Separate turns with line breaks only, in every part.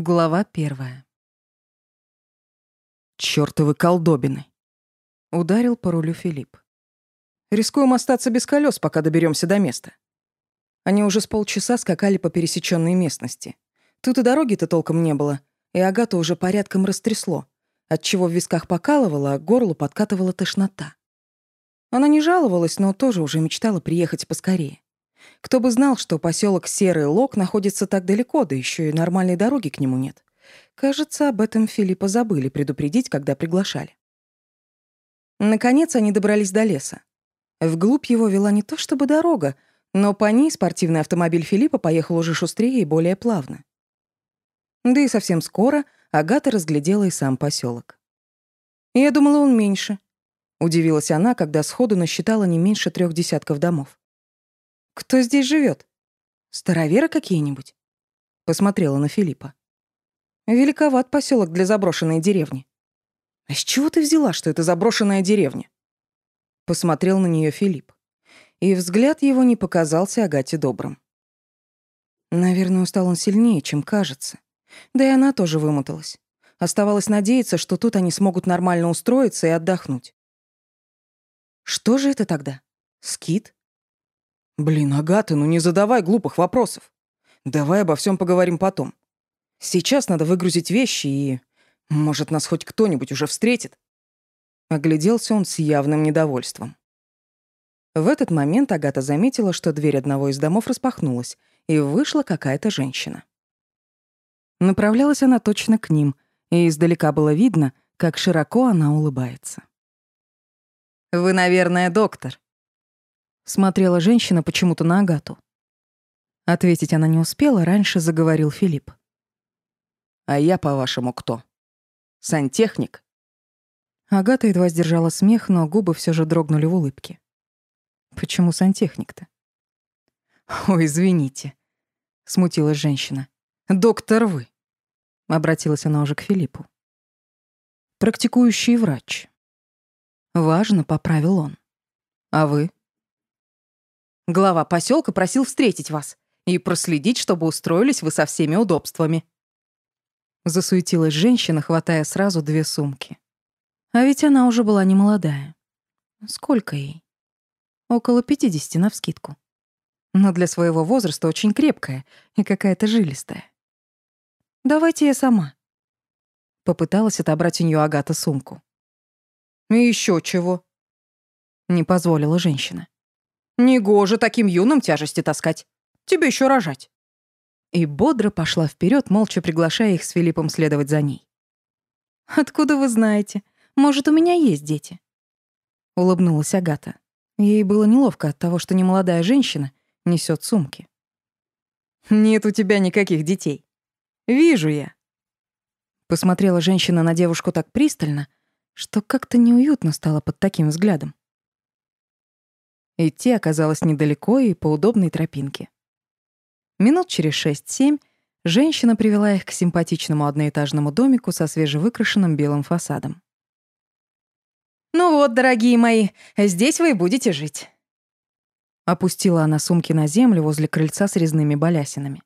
Глава первая. «Чёртовы колдобины!» — ударил по рулю Филипп. «Рискуем остаться без колес, пока доберемся до места». Они уже с полчаса скакали по пересеченной местности. Тут и дороги-то толком не было, и Агату уже порядком растрясло, отчего в висках покалывало, а к горлу подкатывала тошнота. Она не жаловалась, но тоже уже мечтала приехать поскорее. Кто бы знал, что поселок Серый Лог находится так далеко, да еще и нормальной дороги к нему нет. Кажется, об этом Филиппа забыли предупредить, когда приглашали. Наконец они добрались до леса. Вглубь его вела не то чтобы дорога, но по ней спортивный автомобиль Филиппа поехал уже шустрее и более плавно. Да и совсем скоро Агата разглядела и сам поселок. Я думала, он меньше. Удивилась она, когда сходу насчитала не меньше трех десятков домов. Кто здесь живет? Староверы какие-нибудь? Посмотрела на Филиппа. Великоват поселок для заброшенной деревни. А с чего ты взяла, что это заброшенная деревня? Посмотрел на нее Филипп. И взгляд его не показался Агате добрым. Наверное, устал он сильнее, чем кажется. Да и она тоже вымоталась. Оставалось надеяться, что тут они смогут нормально устроиться и отдохнуть. Что же это тогда? Скит? Блин, Агата, ну не задавай глупых вопросов. Давай обо всем поговорим потом. Сейчас надо выгрузить вещи и... Может, нас хоть кто-нибудь уже встретит?» Огляделся он с явным недовольством. В этот момент Агата заметила, что дверь одного из домов распахнулась, и вышла какая-то женщина. Направлялась она точно к ним, и издалека было видно, как широко она улыбается. «Вы, наверное, доктор», Смотрела женщина почему-то на Агату. Ответить она не успела, раньше заговорил Филипп. «А я, по-вашему, кто? Сантехник?» Агата едва сдержала смех, но губы все же дрогнули в улыбке. «Почему сантехник-то?» «Ой, извините», — смутилась женщина. «Доктор вы», — обратилась она уже к Филиппу. «Практикующий врач». «Важно», — поправил он. «А вы?» Глава поселка просил встретить вас и проследить, чтобы устроились вы со всеми удобствами. Засуетилась женщина, хватая сразу две сумки. А ведь она уже была не молодая. Сколько ей? Около пятидесяти навскидку. Но для своего возраста очень крепкая и какая-то жилистая. «Давайте я сама». Попыталась отобрать у нее Агата сумку. «И еще чего?» Не позволила женщина. Негоже таким юным тяжести таскать. Тебе еще рожать. И бодро пошла вперед, молча приглашая их с Филиппом следовать за ней. «Откуда вы знаете? Может, у меня есть дети?» Улыбнулась Агата. Ей было неловко от того, что немолодая женщина несет сумки. «Нет у тебя никаких детей. Вижу я». Посмотрела женщина на девушку так пристально, что как-то неуютно стало под таким взглядом. Идти оказалось недалеко и по удобной тропинке. Минут через шесть-семь женщина привела их к симпатичному одноэтажному домику со свежевыкрашенным белым фасадом. «Ну вот, дорогие мои, здесь вы и будете жить». Опустила она сумки на землю возле крыльца с резными балясинами.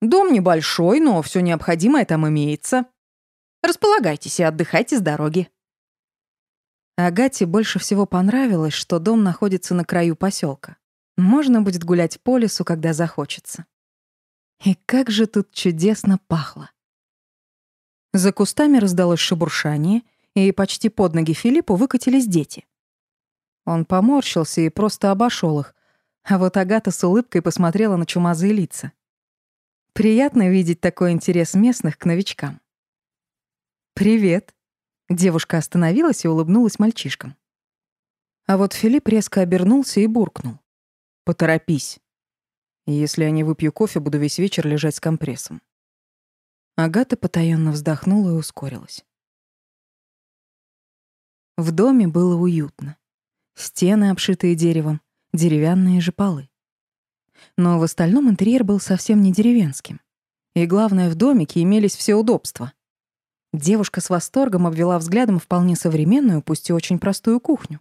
«Дом небольшой, но все необходимое там имеется. Располагайтесь и отдыхайте с дороги». Агате больше всего понравилось, что дом находится на краю поселка. Можно будет гулять по лесу, когда захочется. И как же тут чудесно пахло. За кустами раздалось шебуршание, и почти под ноги Филиппу выкатились дети. Он поморщился и просто обошел их, а вот Агата с улыбкой посмотрела на чумазые лица. Приятно видеть такой интерес местных к новичкам. «Привет», Девушка остановилась и улыбнулась мальчишкам. А вот Филипп резко обернулся и буркнул. «Поторопись. Если я не выпью кофе, буду весь вечер лежать с компрессом». Агата потаённо вздохнула и ускорилась. В доме было уютно. Стены, обшитые деревом, деревянные же полы. Но в остальном интерьер был совсем не деревенским. И главное, в домике имелись все удобства. Девушка с восторгом обвела взглядом вполне современную, пусть и очень простую кухню.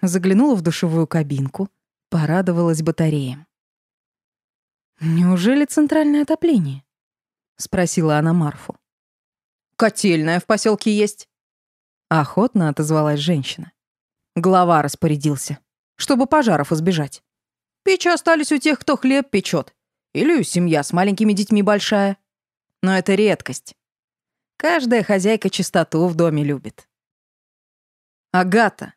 Заглянула в душевую кабинку, порадовалась батареям. Неужели центральное отопление? спросила она Марфу.
Котельная в поселке есть.
Охотно отозвалась женщина.
Глава распорядился, чтобы пожаров избежать. Печи остались у тех, кто хлеб печет. Или семья с маленькими детьми большая. Но это редкость. Каждая хозяйка чистоту в доме любит.
«Агата!»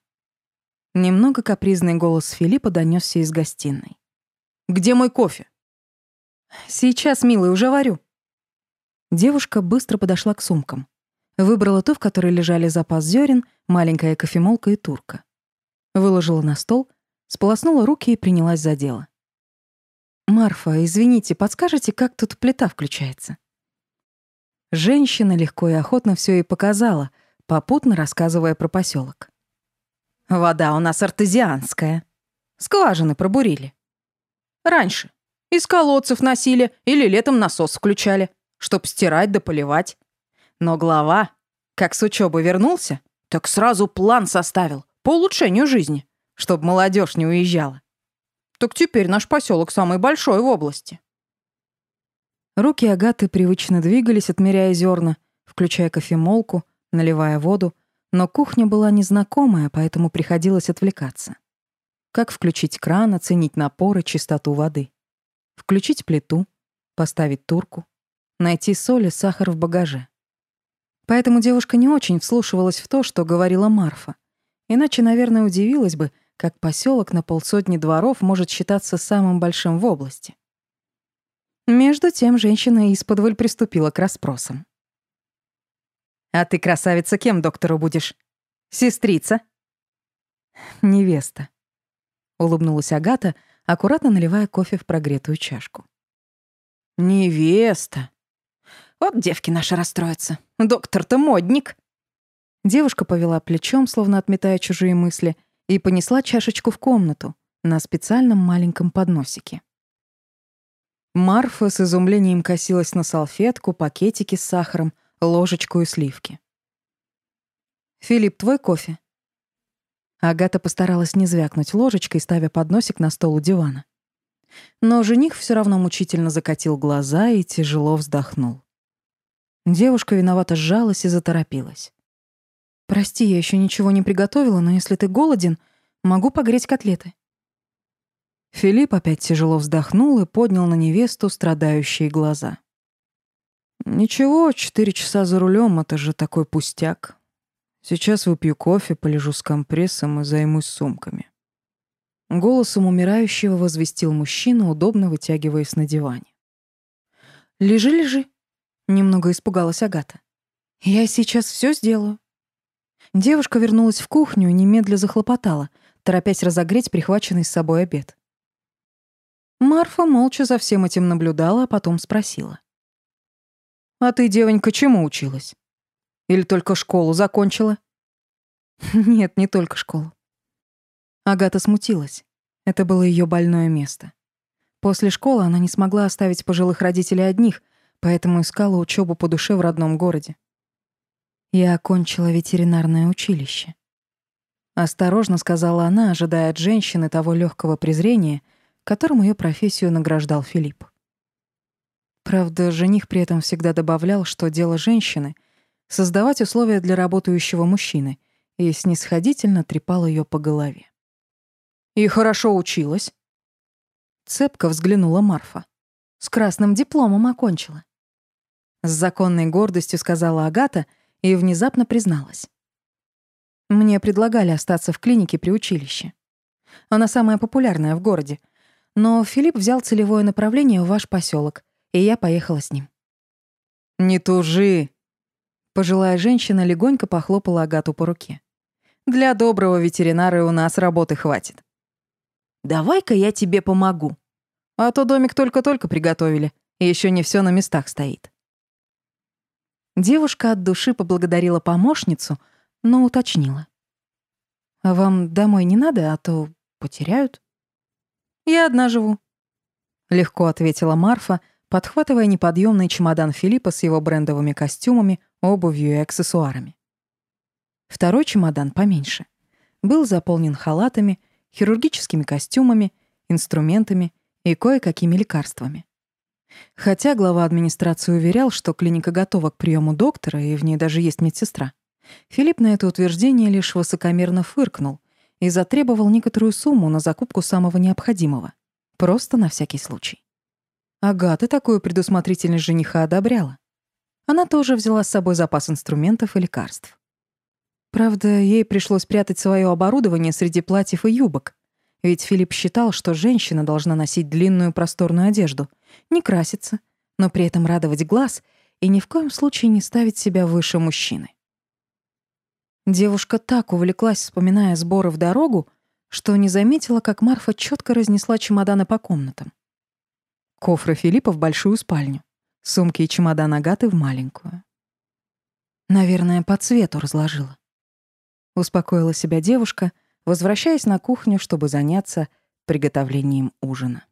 Немного капризный голос Филиппа донесся из гостиной.
«Где мой кофе?»
«Сейчас, милый, уже варю». Девушка быстро подошла к сумкам. Выбрала ту, в которой лежали запас зерен, маленькая кофемолка и турка. Выложила на стол, сполоснула руки и принялась за дело. «Марфа, извините, подскажете, как тут плита включается?» Женщина легко и охотно все и показала, попутно рассказывая про поселок.
«Вода у нас артезианская. Скважины пробурили. Раньше. Из колодцев носили или летом насос включали, чтоб стирать да поливать. Но глава, как с учебы вернулся, так сразу план составил по улучшению жизни, чтобы молодежь не уезжала. Так теперь наш поселок самый большой в области.
Руки Агаты привычно двигались, отмеряя зерна, включая кофемолку, наливая воду, но кухня была незнакомая, поэтому приходилось отвлекаться. Как включить кран, оценить напор и чистоту воды. Включить плиту, поставить турку, найти соль и сахар в багаже. Поэтому девушка не очень вслушивалась в то, что говорила Марфа. Иначе, наверное, удивилась бы, как поселок на полсотни дворов может считаться самым большим в области. Между тем женщина исподволь приступила к расспросам.
«А ты, красавица, кем доктору будешь? Сестрица?»
«Невеста», — улыбнулась Агата, аккуратно наливая кофе в прогретую чашку.
«Невеста. Вот девки наши расстроятся. Доктор-то модник».
Девушка повела плечом, словно отметая чужие мысли, и понесла чашечку в комнату на специальном маленьком подносике. Марфа с изумлением косилась на салфетку, пакетики с сахаром, ложечку и сливки. «Филипп, твой кофе?» Агата постаралась не звякнуть ложечкой, ставя подносик на стол у дивана. Но жених все равно мучительно закатил глаза и тяжело вздохнул. Девушка виновато сжалась и заторопилась. «Прости, я еще ничего не приготовила, но если ты голоден, могу погреть котлеты». Филипп опять тяжело вздохнул и поднял на невесту страдающие глаза. «Ничего, четыре часа за рулем — это же такой пустяк. Сейчас выпью кофе, полежу с компрессом и займусь сумками». Голосом умирающего возвестил мужчина, удобно вытягиваясь на диване. «Лежи, лежи», — немного испугалась Агата. «Я сейчас все сделаю». Девушка вернулась в кухню и немедля захлопотала, торопясь разогреть прихваченный с собой обед. Марфа молча за всем этим наблюдала, а потом спросила. «А ты, девонька, чему училась? Или только школу закончила?» «Нет, не только школу». Агата смутилась. Это было ее больное место. После школы она не смогла оставить пожилых родителей одних, поэтому искала учебу по душе в родном городе. Я окончила ветеринарное училище. Осторожно сказала она, ожидая от женщины того легкого презрения, которым ее профессию награждал Филипп. Правда, жених при этом всегда добавлял, что дело женщины — создавать условия для работающего мужчины, и снисходительно трепал ее по голове.
«И хорошо училась?»
Цепко взглянула Марфа. «С красным дипломом окончила». С законной гордостью сказала Агата и внезапно призналась. Мне предлагали остаться в клинике при училище. Она самая популярная в городе — но Филипп взял целевое направление в ваш поселок, и я поехала с ним.
«Не тужи!»
Пожилая женщина легонько похлопала Агату по руке. «Для доброго ветеринара у нас работы хватит. Давай-ка я тебе помогу. А то домик только-только приготовили, и еще не все на местах стоит». Девушка от души поблагодарила помощницу, но уточнила. «А вам домой не надо, а то потеряют?» «Я одна живу», — легко ответила Марфа, подхватывая неподъемный чемодан Филиппа с его брендовыми костюмами, обувью и аксессуарами. Второй чемодан, поменьше, был заполнен халатами, хирургическими костюмами, инструментами и кое-какими лекарствами. Хотя глава администрации уверял, что клиника готова к приему доктора, и в ней даже есть медсестра. Филипп на это утверждение лишь высокомерно фыркнул и затребовал некоторую сумму на закупку самого необходимого. Просто на всякий случай. Агата такую предусмотрительность жениха одобряла. Она тоже взяла с собой запас инструментов и лекарств. Правда, ей пришлось прятать свое оборудование среди платьев и юбок, ведь Филипп считал, что женщина должна носить длинную просторную одежду, не краситься, но при этом радовать глаз и ни в коем случае не ставить себя выше мужчины. Девушка так увлеклась, вспоминая сборы в дорогу, что не заметила, как Марфа четко разнесла чемоданы по комнатам. Кофры Филиппа в большую спальню, сумки и чемодан Агаты в маленькую. Наверное, по цвету разложила. Успокоила себя девушка, возвращаясь на кухню, чтобы заняться приготовлением ужина.